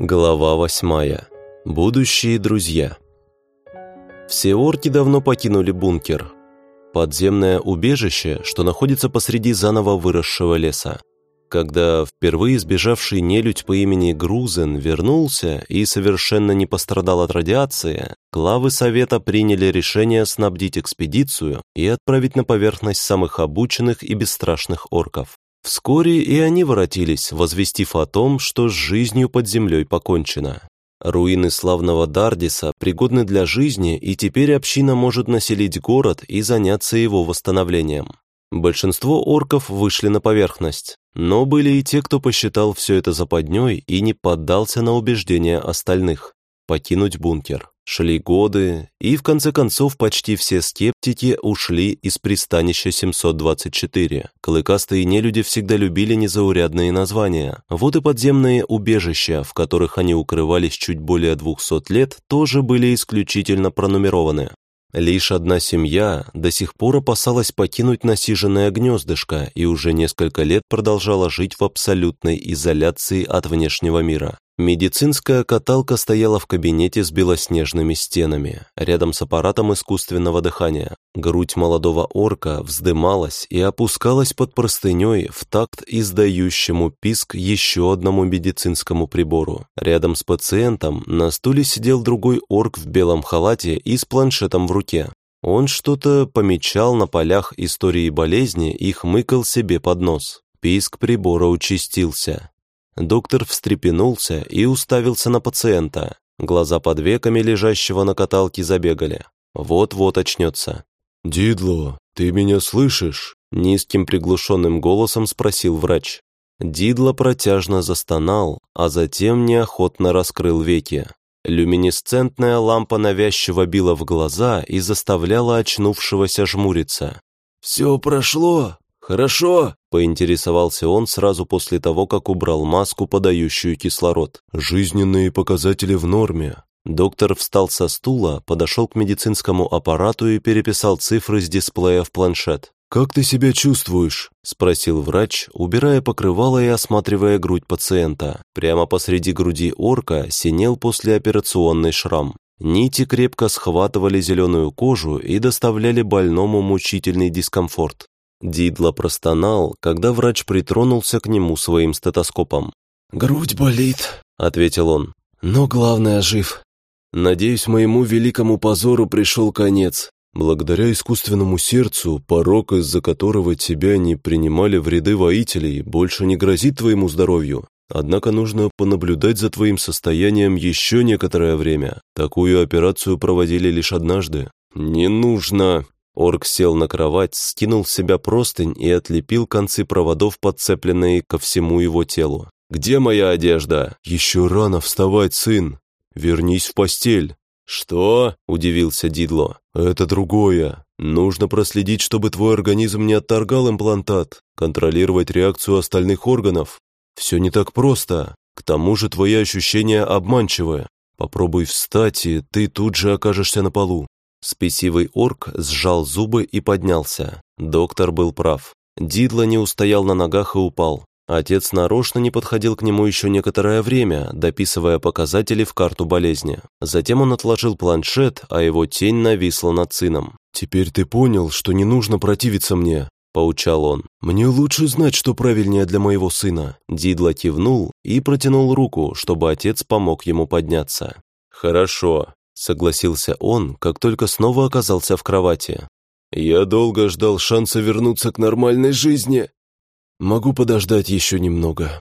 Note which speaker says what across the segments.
Speaker 1: Глава восьмая. Будущие друзья. Все орки давно покинули бункер. Подземное убежище, что находится посреди заново выросшего леса. Когда впервые сбежавший нелюдь по имени Грузен вернулся и совершенно не пострадал от радиации, главы Совета приняли решение снабдить экспедицию и отправить на поверхность самых обученных и бесстрашных орков. Вскоре и они воротились, возвестив о том, что с жизнью под землей покончено. Руины славного Дардиса пригодны для жизни, и теперь община может населить город и заняться его восстановлением. Большинство орков вышли на поверхность, но были и те, кто посчитал все это западней и не поддался на убеждения остальных – покинуть бункер. Шли годы, и в конце концов почти все скептики ушли из пристанища 724. Клыкастые нелюди всегда любили незаурядные названия. Вот и подземные убежища, в которых они укрывались чуть более 200 лет, тоже были исключительно пронумерованы. Лишь одна семья до сих пор опасалась покинуть насиженное гнездышко и уже несколько лет продолжала жить в абсолютной изоляции от внешнего мира. Медицинская каталка стояла в кабинете с белоснежными стенами, рядом с аппаратом искусственного дыхания. Грудь молодого орка вздымалась и опускалась под простыней в такт издающему писк еще одному медицинскому прибору. Рядом с пациентом на стуле сидел другой орк в белом халате и с планшетом в руке. Он что-то помечал на полях истории болезни и хмыкал себе под нос. Писк прибора участился. Доктор встрепенулся и уставился на пациента. Глаза под веками лежащего на каталке забегали. Вот-вот очнется.
Speaker 2: «Дидло, ты меня слышишь?»
Speaker 1: Низким приглушенным голосом спросил врач. Дидло протяжно застонал, а затем неохотно раскрыл веки. Люминесцентная лампа навязчиво била в глаза и заставляла очнувшегося жмуриться.
Speaker 2: «Все прошло? Хорошо?»
Speaker 1: – поинтересовался он сразу после того, как убрал маску, подающую кислород.
Speaker 2: «Жизненные показатели в норме».
Speaker 1: Доктор встал со стула, подошел к медицинскому аппарату и переписал цифры с дисплея в планшет.
Speaker 2: «Как ты себя чувствуешь?»
Speaker 1: – спросил врач, убирая покрывало и осматривая грудь пациента. Прямо посреди груди орка синел послеоперационный шрам. Нити крепко схватывали зеленую кожу и доставляли больному мучительный дискомфорт. Дидло простонал, когда врач притронулся к нему своим стетоскопом.
Speaker 2: «Грудь болит», —
Speaker 1: ответил он.
Speaker 2: «Но главное, жив. Надеюсь, моему великому позору пришел конец. Благодаря искусственному сердцу, порог, из-за которого тебя не принимали в ряды воителей, больше не грозит твоему здоровью. Однако нужно понаблюдать за твоим состоянием еще некоторое время. Такую операцию проводили лишь однажды».
Speaker 1: «Не нужно», Орк сел на кровать, скинул с себя простынь и отлепил концы проводов, подцепленные ко всему его телу. «Где моя одежда?»
Speaker 2: «Еще рано вставать, сын. Вернись в постель».
Speaker 1: «Что?» – удивился Дидло.
Speaker 2: «Это другое. Нужно проследить, чтобы твой организм не отторгал имплантат, контролировать реакцию остальных органов. Все не так просто. К тому же твои ощущения обманчивы. Попробуй встать, и ты тут же окажешься на полу.
Speaker 1: Спесивый орк сжал зубы и поднялся. Доктор был прав. Дидло не устоял на ногах и упал. Отец нарочно не подходил к нему еще некоторое время, дописывая показатели в карту болезни. Затем он отложил планшет, а его тень нависла над сыном.
Speaker 2: «Теперь ты понял, что не нужно противиться мне», – поучал он. «Мне лучше знать, что правильнее для моего сына».
Speaker 1: Дидло кивнул и протянул руку, чтобы отец помог ему подняться. «Хорошо», согласился он, как только снова оказался в кровати.
Speaker 2: «Я долго ждал шанса вернуться к нормальной жизни. Могу подождать еще немного».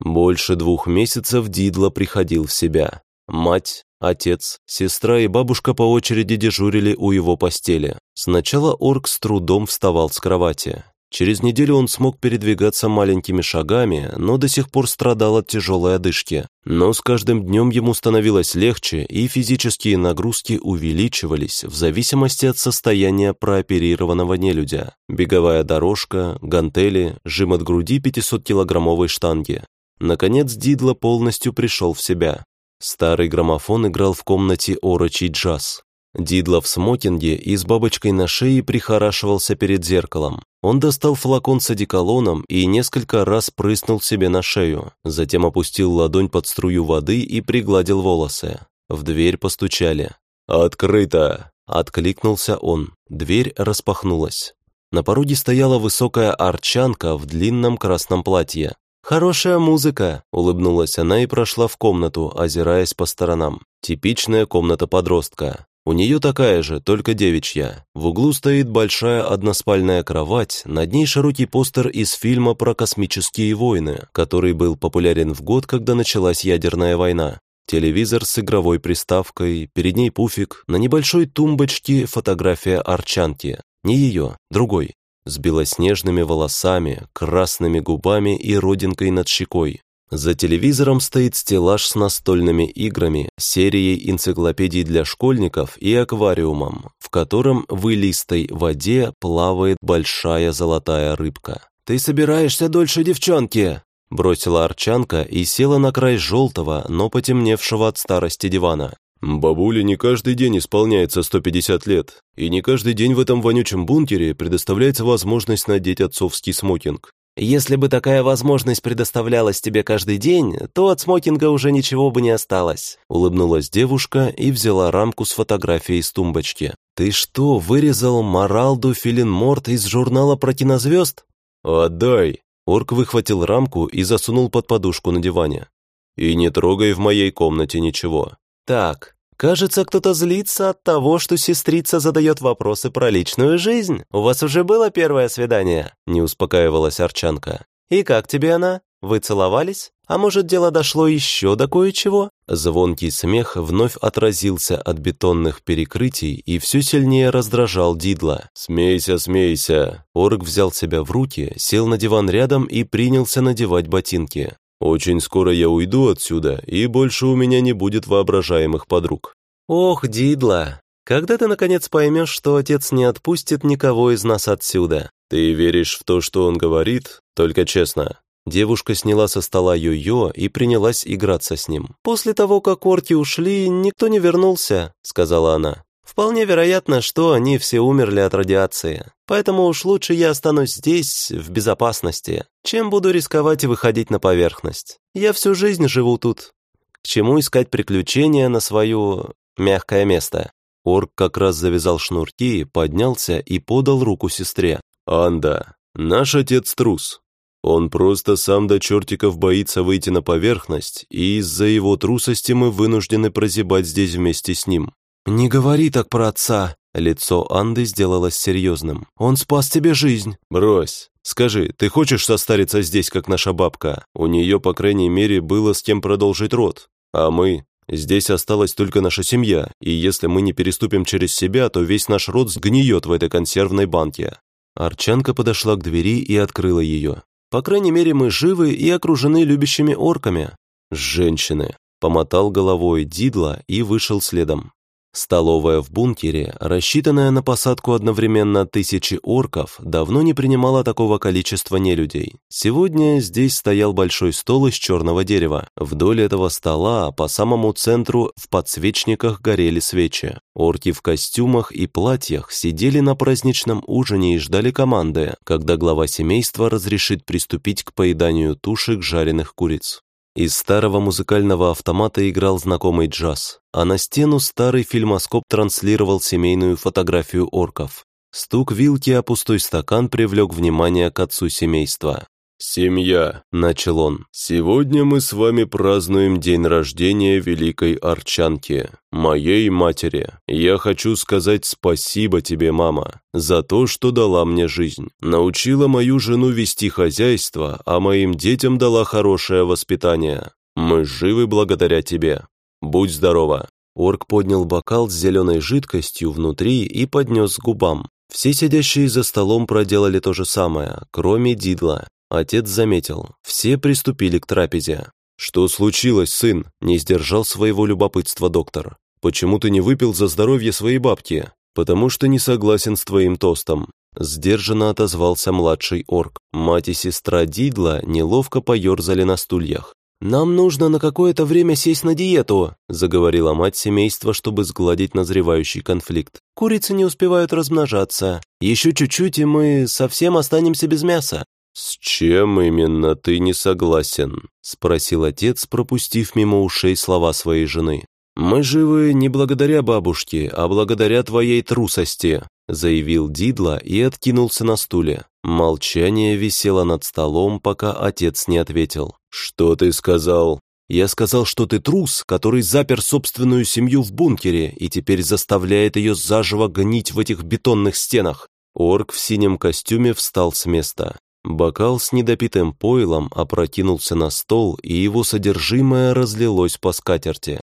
Speaker 1: Больше двух месяцев Дидло приходил в себя. Мать, отец, сестра и бабушка по очереди дежурили у его постели. Сначала орк с трудом вставал с кровати. Через неделю он смог передвигаться маленькими шагами, но до сих пор страдал от тяжелой одышки. Но с каждым днем ему становилось легче, и физические нагрузки увеличивались в зависимости от состояния прооперированного нелюдя. Беговая дорожка, гантели, жим от груди 500-килограммовой штанги. Наконец Дидло полностью пришел в себя. Старый граммофон играл в комнате орочий джаз. Дидло в смокинге и с бабочкой на шее прихорашивался перед зеркалом. Он достал флакон с одеколоном и несколько раз прыснул себе на шею, затем опустил ладонь под струю воды и пригладил волосы. В дверь постучали.
Speaker 2: «Открыто!»
Speaker 1: – откликнулся он. Дверь распахнулась. На пороге стояла высокая арчанка в длинном красном платье. «Хорошая музыка», — улыбнулась она и прошла в комнату, озираясь по сторонам. Типичная комната подростка. У нее такая же, только девичья. В углу стоит большая односпальная кровать, над ней широкий постер из фильма про космические войны, который был популярен в год, когда началась ядерная война. Телевизор с игровой приставкой, перед ней пуфик, на небольшой тумбочке фотография арчанки. Не ее, другой, с белоснежными волосами, красными губами и родинкой над щекой. За телевизором стоит стеллаж с настольными играми, серией энциклопедий для школьников и аквариумом, в котором в илистой воде плавает большая золотая рыбка. «Ты собираешься дольше девчонки?» Бросила Арчанка и села на край желтого, но потемневшего от старости дивана.
Speaker 2: «Бабуле не каждый день исполняется 150 лет, и не каждый день в этом вонючем бункере предоставляется возможность надеть отцовский смокинг.
Speaker 1: Если бы такая возможность предоставлялась тебе каждый день, то от смокинга уже ничего бы не осталось», улыбнулась девушка и взяла рамку с фотографией с тумбочки. «Ты что, вырезал Моралду Филинморт из журнала про кинозвезд?»
Speaker 2: «Отдай!»
Speaker 1: Орк выхватил рамку и засунул под подушку на диване.
Speaker 2: «И не трогай в моей комнате ничего».
Speaker 1: «Так, кажется, кто-то злится от того, что сестрица задает вопросы про личную жизнь. У вас уже было первое свидание?» Не успокаивалась Арчанка. «И как тебе она? Вы целовались? А может, дело дошло еще до кое-чего?» Звонкий смех вновь отразился от бетонных перекрытий и все сильнее раздражал Дидла.
Speaker 2: «Смейся, смейся!»
Speaker 1: Орк взял себя в руки, сел на диван рядом и принялся надевать ботинки.
Speaker 2: «Очень скоро я уйду отсюда, и больше у меня не будет воображаемых подруг».
Speaker 1: «Ох, Дидла, когда ты наконец поймешь, что отец не отпустит никого из нас отсюда?»
Speaker 2: «Ты веришь в то, что он говорит? Только честно».
Speaker 1: Девушка сняла со стола йо-йо и принялась играться с ним. «После того, как орки ушли, никто не вернулся», — сказала она. «Вполне вероятно, что они все умерли от радиации. Поэтому уж лучше я останусь здесь, в безопасности, чем буду рисковать и выходить на поверхность. Я всю жизнь живу тут. К чему искать приключения на свое мягкое место?» Орк как раз завязал шнурки, поднялся и подал руку сестре.
Speaker 2: «Анда, наш отец трус. Он просто сам до чертиков боится выйти на поверхность, и из-за его трусости мы вынуждены прозябать здесь вместе с ним».
Speaker 1: «Не говори так про отца!» Лицо Анды сделалось серьезным. «Он спас тебе жизнь!»
Speaker 2: «Брось! Скажи, ты хочешь состариться здесь, как наша бабка? У нее, по крайней мере, было с кем продолжить род. А мы? Здесь осталась только наша семья, и если мы не переступим через себя, то весь наш род сгниет в этой консервной банке.
Speaker 1: Арчанка подошла к двери и открыла ее. «По крайней мере, мы живы и окружены любящими орками».
Speaker 2: «Женщины», —
Speaker 1: помотал головой Дидла и вышел следом. Столовая в бункере, рассчитанная на посадку одновременно тысячи орков, давно не принимала такого количества нелюдей. Сегодня здесь стоял большой стол из черного дерева. Вдоль этого стола, по самому центру, в подсвечниках горели свечи. Орки в костюмах и платьях сидели на праздничном ужине и ждали команды, когда глава семейства разрешит приступить к поеданию тушек жареных куриц. Из старого музыкального автомата играл знакомый джаз, а на стену старый фильмоскоп транслировал семейную фотографию орков. Стук вилки о пустой стакан привлек внимание к отцу семейства.
Speaker 2: «Семья», — начал он, — «сегодня мы с вами празднуем день рождения великой Арчанки, моей матери. Я хочу сказать спасибо тебе, мама, за то, что дала мне жизнь. Научила мою жену вести хозяйство, а моим детям дала хорошее воспитание. Мы живы благодаря тебе. Будь здорова».
Speaker 1: Орк поднял бокал с зеленой жидкостью внутри и поднес к губам. Все сидящие за столом проделали то же самое, кроме Дидла. Отец заметил, все приступили к трапезе.
Speaker 2: «Что случилось, сын?» – не сдержал своего любопытства доктор. «Почему ты не выпил за здоровье своей бабки?» «Потому что не согласен с твоим тостом», – сдержанно отозвался младший орк. Мать и сестра Дидла неловко поерзали на стульях.
Speaker 1: «Нам нужно на какое-то время сесть на диету», заговорила мать семейства, чтобы сгладить назревающий конфликт. «Курицы не успевают размножаться. Еще чуть-чуть, и мы совсем останемся без мяса».
Speaker 2: «С чем именно ты не согласен?» спросил отец, пропустив мимо ушей слова своей жены.
Speaker 1: «Мы живы не благодаря бабушке, а благодаря твоей трусости», заявил Дидла и откинулся на стуле. Молчание висело над столом, пока отец не ответил.
Speaker 2: «Что ты сказал?»
Speaker 1: «Я сказал, что ты трус, который запер собственную семью в бункере и теперь заставляет ее заживо гнить в этих бетонных стенах». Орк в синем костюме встал с места. Бокал с недопитым пойлом опрокинулся на стол, и его содержимое разлилось по скатерти.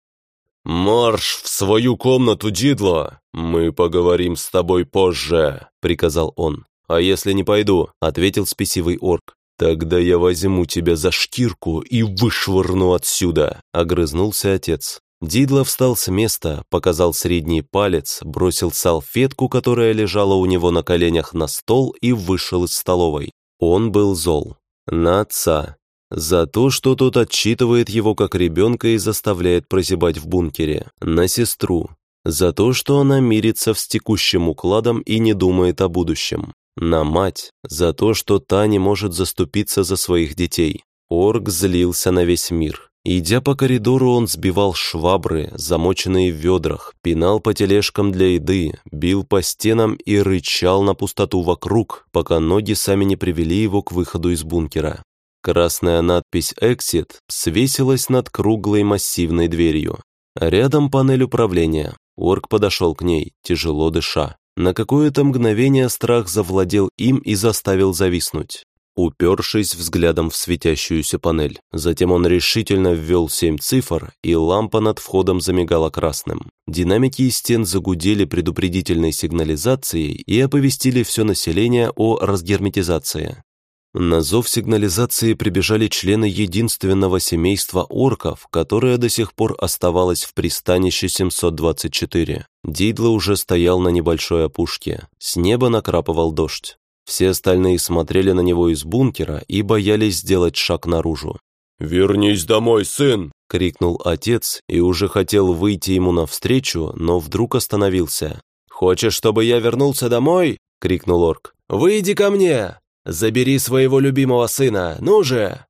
Speaker 2: «Марш в свою комнату, Дидло! Мы поговорим с тобой позже», — приказал он.
Speaker 1: «А если не пойду?» — ответил спесивый орк.
Speaker 2: «Тогда я возьму тебя за шкирку и вышвырну отсюда», — огрызнулся отец.
Speaker 1: Дидло встал с места, показал средний палец, бросил салфетку, которая лежала у него на коленях на стол и вышел из столовой. Он был зол. На отца, за то, что тот отчитывает его как ребенка и заставляет прозябать в бункере. На сестру. За то, что она мирится с текущим укладом и не думает о будущем. На мать. За то, что та не может заступиться за своих детей. Орг злился на весь мир. Идя по коридору, он сбивал швабры, замоченные в ведрах, пинал по тележкам для еды, бил по стенам и рычал на пустоту вокруг, пока ноги сами не привели его к выходу из бункера. Красная надпись «Exit» свесилась над круглой массивной дверью. Рядом панель управления. Орк подошел к ней, тяжело дыша. На какое-то мгновение страх завладел им и заставил зависнуть. Упершись взглядом в светящуюся панель, затем он решительно ввел семь цифр, и лампа над входом замигала красным. Динамики из стен загудели предупредительной сигнализацией и оповестили все население о разгерметизации. На зов сигнализации прибежали члены единственного семейства орков, которое до сих пор оставалось в пристанище 724. Дидло уже стоял на небольшой опушке. С неба накрапывал дождь. Все остальные смотрели на него из бункера и боялись сделать шаг наружу.
Speaker 2: «Вернись домой, сын!»
Speaker 1: — крикнул отец и уже хотел выйти ему навстречу, но вдруг остановился. «Хочешь, чтобы я вернулся домой?» — крикнул орк. «Выйди ко мне!» Забери своего любимого сына, ну же!»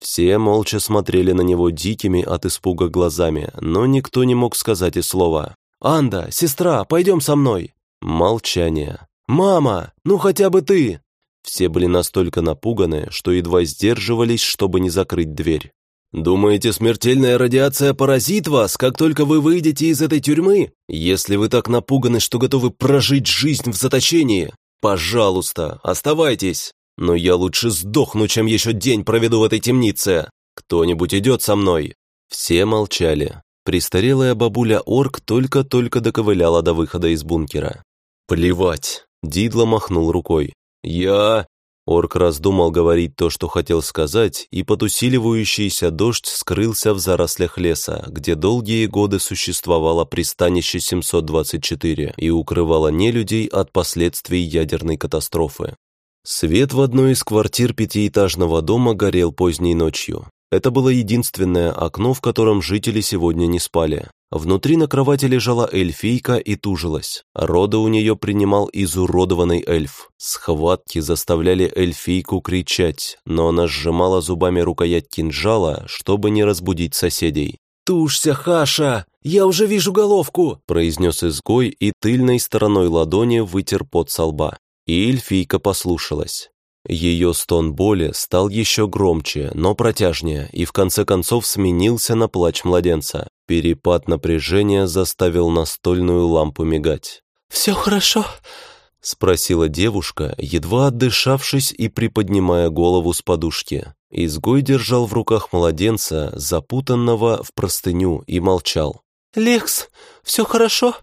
Speaker 1: Все молча смотрели на него дикими от испуга глазами, но никто не мог сказать и слова. «Анда, сестра, пойдем со мной!» Молчание. «Мама, ну хотя бы ты!» Все были настолько напуганы, что едва сдерживались, чтобы не закрыть дверь. «Думаете, смертельная радиация поразит вас, как только вы выйдете из этой тюрьмы? Если вы так напуганы, что готовы прожить жизнь в заточении, «Пожалуйста, оставайтесь, но я лучше сдохну, чем еще день проведу в этой темнице. Кто-нибудь идет со мной?» Все молчали. Престарелая бабуля-орк только-только доковыляла до выхода из бункера. «Плевать!» – Дидло махнул рукой. «Я...» Орк раздумал говорить то, что хотел сказать, и под усиливающийся дождь скрылся в зарослях леса, где долгие годы существовало пристанище 724 и укрывало нелюдей от последствий ядерной катастрофы. Свет в одной из квартир пятиэтажного дома горел поздней ночью. Это было единственное окно, в котором жители сегодня не спали. Внутри на кровати лежала эльфийка и тужилась. Рода у нее принимал изуродованный эльф. Схватки заставляли эльфийку кричать, но она сжимала зубами рукоять кинжала, чтобы не разбудить соседей. «Тушься, Хаша! Я уже вижу головку!» произнес изгой и тыльной стороной ладони вытер пот со лба. И эльфийка послушалась. Ее стон боли стал еще громче, но протяжнее, и в конце концов сменился на плач младенца. Перепад напряжения заставил настольную лампу мигать. «Все хорошо?» — спросила девушка, едва отдышавшись и приподнимая голову с подушки. Изгой держал в руках младенца, запутанного в простыню, и молчал. «Лекс, все хорошо?»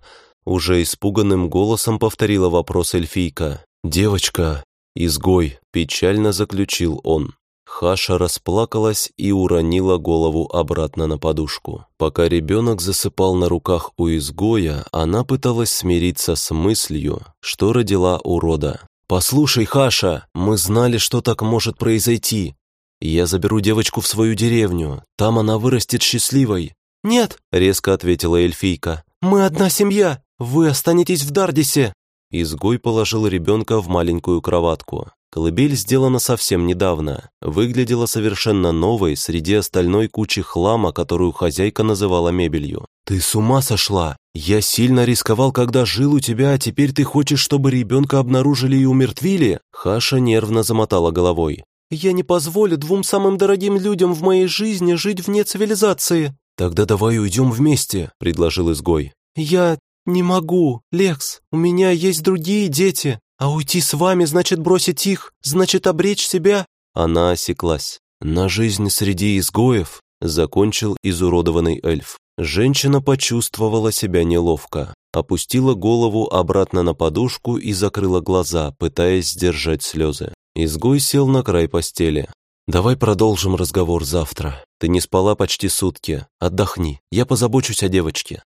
Speaker 1: Уже испуганным голосом повторила вопрос эльфийка. «Девочка, «Изгой», — печально заключил он. Хаша расплакалась и уронила голову обратно на подушку. Пока ребенок засыпал на руках у изгоя, она пыталась смириться с мыслью, что родила урода. «Послушай, Хаша, мы знали, что так может произойти. Я заберу девочку в свою деревню. Там она вырастет счастливой».
Speaker 3: «Нет», — резко ответила эльфийка. «Мы одна семья. Вы останетесь в Дардисе».
Speaker 1: Изгой положил ребенка в маленькую кроватку. Колыбель сделана совсем недавно, выглядела совершенно новой среди остальной кучи хлама, которую хозяйка называла мебелью. «Ты с ума сошла? Я сильно рисковал, когда жил у тебя, а теперь ты хочешь, чтобы ребенка обнаружили и умертвили?» Хаша нервно замотала головой.
Speaker 3: «Я не позволю двум самым дорогим людям в моей жизни жить вне цивилизации».
Speaker 1: «Тогда давай уйдем вместе», — предложил изгой.
Speaker 3: «Я не могу, Лекс, у меня есть другие дети, а уйти с вами значит бросить их, значит обречь себя».
Speaker 1: Она осеклась. «На жизнь среди изгоев», — закончил изуродованный эльф. Женщина почувствовала себя неловко, опустила голову обратно на подушку и закрыла глаза, пытаясь сдержать слезы. Изгой сел на край постели. «Давай продолжим разговор завтра. Ты не спала почти сутки. Отдохни, я позабочусь о девочке».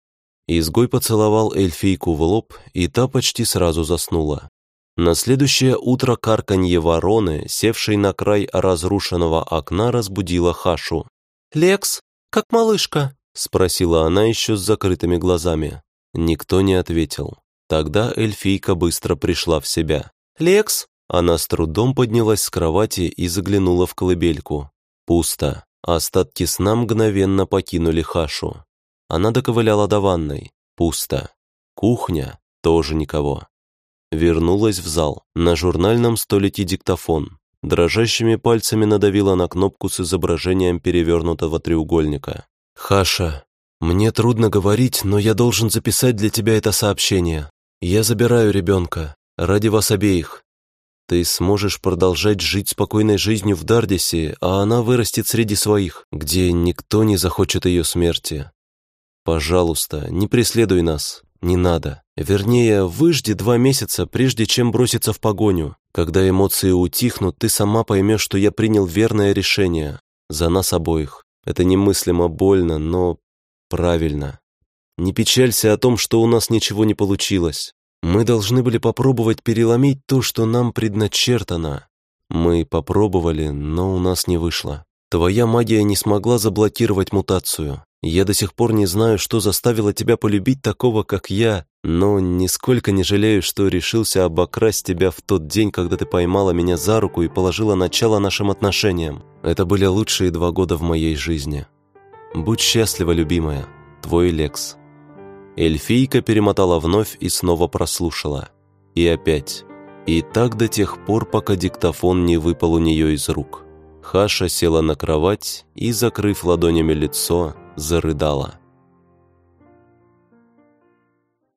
Speaker 1: Изгой поцеловал эльфийку в лоб, и та почти сразу заснула. На следующее утро карканье вороны, севшей на край разрушенного окна, разбудила Хашу.
Speaker 3: «Лекс, как малышка?»
Speaker 1: — спросила она еще с закрытыми глазами. Никто не ответил. Тогда эльфийка быстро пришла в себя.
Speaker 3: «Лекс?»
Speaker 1: Она с трудом поднялась с кровати и заглянула в колыбельку. Пусто. Остатки сна мгновенно покинули Хашу. Она доковыляла до ванной. Пусто. Кухня. Тоже никого. Вернулась в зал. На журнальном столике диктофон. Дрожащими пальцами надавила на кнопку с изображением перевернутого треугольника. «Хаша, мне трудно говорить, но я должен записать для тебя это сообщение. Я забираю ребенка. Ради вас обеих. Ты сможешь продолжать жить спокойной жизнью в Дардисе, а она вырастет среди своих, где никто не захочет ее смерти. Пожалуйста, не преследуй нас. Не надо. Вернее, выжди два месяца, прежде чем броситься в погоню. Когда эмоции утихнут, ты сама поймешь, что я принял верное решение. За нас обоих. Это немыслимо больно, но правильно. Не печалься о том, что у нас ничего не получилось. Мы должны были попробовать переломить то, что нам предначертано. Мы попробовали, но у нас не вышло. Твоя магия не смогла заблокировать мутацию. Я до сих пор не знаю, что заставило тебя полюбить такого, как я, но нисколько не жалею, что решился обокрасть тебя в тот день, когда ты поймала меня за руку и положила начало нашим отношениям. Это были лучшие два года в моей жизни. Будь счастлива, любимая. Твой Лекс. Эльфийка перемотала вновь и снова прослушала. И опять. И так до тех пор, пока диктофон не выпал у нее из рук. Хаша села на кровать и, закрыв ладонями лицо, зарыдала.